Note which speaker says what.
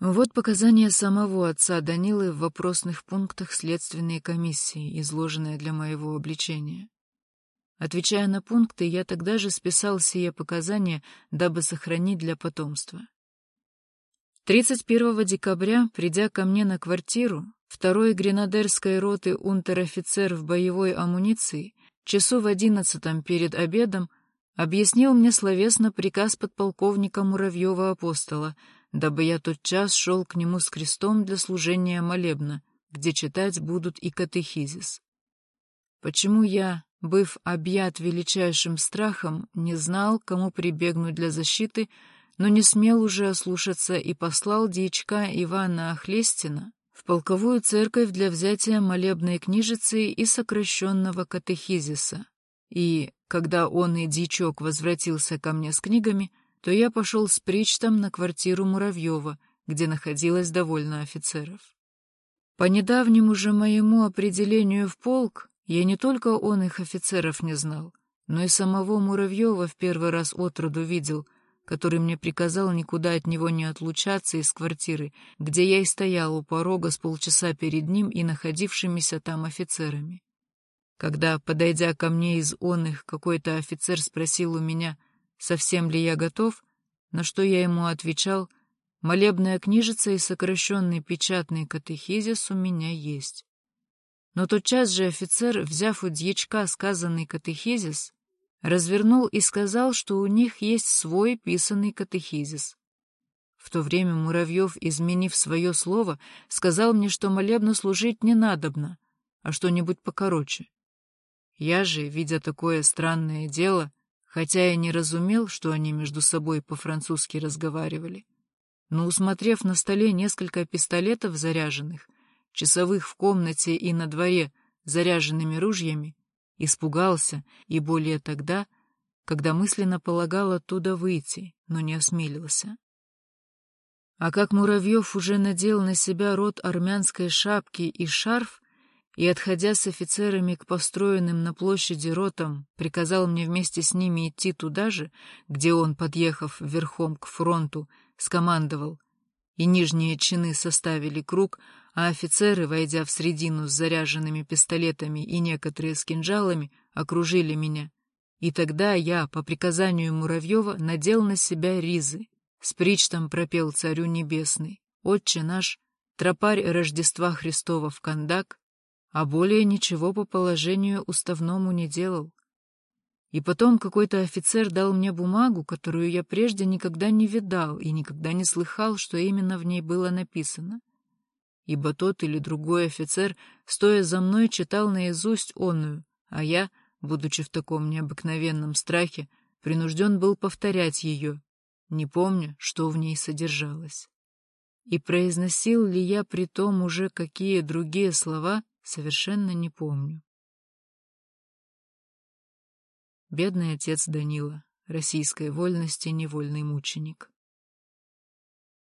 Speaker 1: Вот показания самого отца Данилы в вопросных пунктах следственной комиссии, изложенные для моего обличения. Отвечая на пункты, я тогда же списал сие показания, дабы сохранить для потомства. 31 декабря, придя ко мне на квартиру, второй гренадерской роты унтер-офицер в боевой амуниции, часу в одиннадцатом перед обедом, объяснил мне словесно приказ подполковника Муравьева-апостола — дабы я тот час шел к нему с крестом для служения молебна, где читать будут и катехизис. Почему я, быв объят величайшим страхом, не знал, кому прибегнуть для защиты, но не смел уже ослушаться и послал дьячка Ивана Охлестина в полковую церковь для взятия молебной книжицы и сокращенного катехизиса. И, когда он и дьячок возвратился ко мне с книгами, то я пошел с Причтом на квартиру Муравьева, где находилось довольно офицеров. По недавнему же моему определению в полк, я не только он их офицеров не знал, но и самого Муравьева в первый раз отроду видел, который мне приказал никуда от него не отлучаться из квартиры, где я и стоял у порога с полчаса перед ним и находившимися там офицерами. Когда, подойдя ко мне из он их, какой-то офицер спросил у меня — совсем ли я готов, на что я ему отвечал, молебная книжица и сокращенный печатный катехизис у меня есть. Но тотчас же офицер, взяв у дьячка сказанный катехизис, развернул и сказал, что у них есть свой писанный катехизис. В то время Муравьев, изменив свое слово, сказал мне, что молебно служить не надобно, а что-нибудь покороче. Я же, видя такое странное дело, хотя я не разумел, что они между собой по-французски разговаривали. Но, усмотрев на столе несколько пистолетов заряженных, часовых в комнате и на дворе заряженными ружьями, испугался, и более тогда, когда мысленно полагал оттуда выйти, но не осмелился. А как Муравьев уже надел на себя рот армянской шапки и шарф, и, отходя с офицерами к построенным на площади ротам, приказал мне вместе с ними идти туда же, где он, подъехав верхом к фронту, скомандовал, и нижние чины составили круг, а офицеры, войдя в средину с заряженными пистолетами и некоторые с кинжалами, окружили меня. И тогда я, по приказанию Муравьева, надел на себя ризы. С причтом пропел царю небесный. Отче наш, тропарь Рождества Христова в Кандак, а более ничего по положению уставному не делал. И потом какой-то офицер дал мне бумагу, которую я прежде никогда не видал и никогда не слыхал, что именно в ней было написано. Ибо тот или другой офицер, стоя за мной, читал наизусть онную, а я, будучи в таком необыкновенном страхе, принужден был повторять ее, не помня, что в ней содержалось. И произносил ли я при том уже какие другие слова, Совершенно не помню. Бедный отец Данила, российской вольности невольный мученик.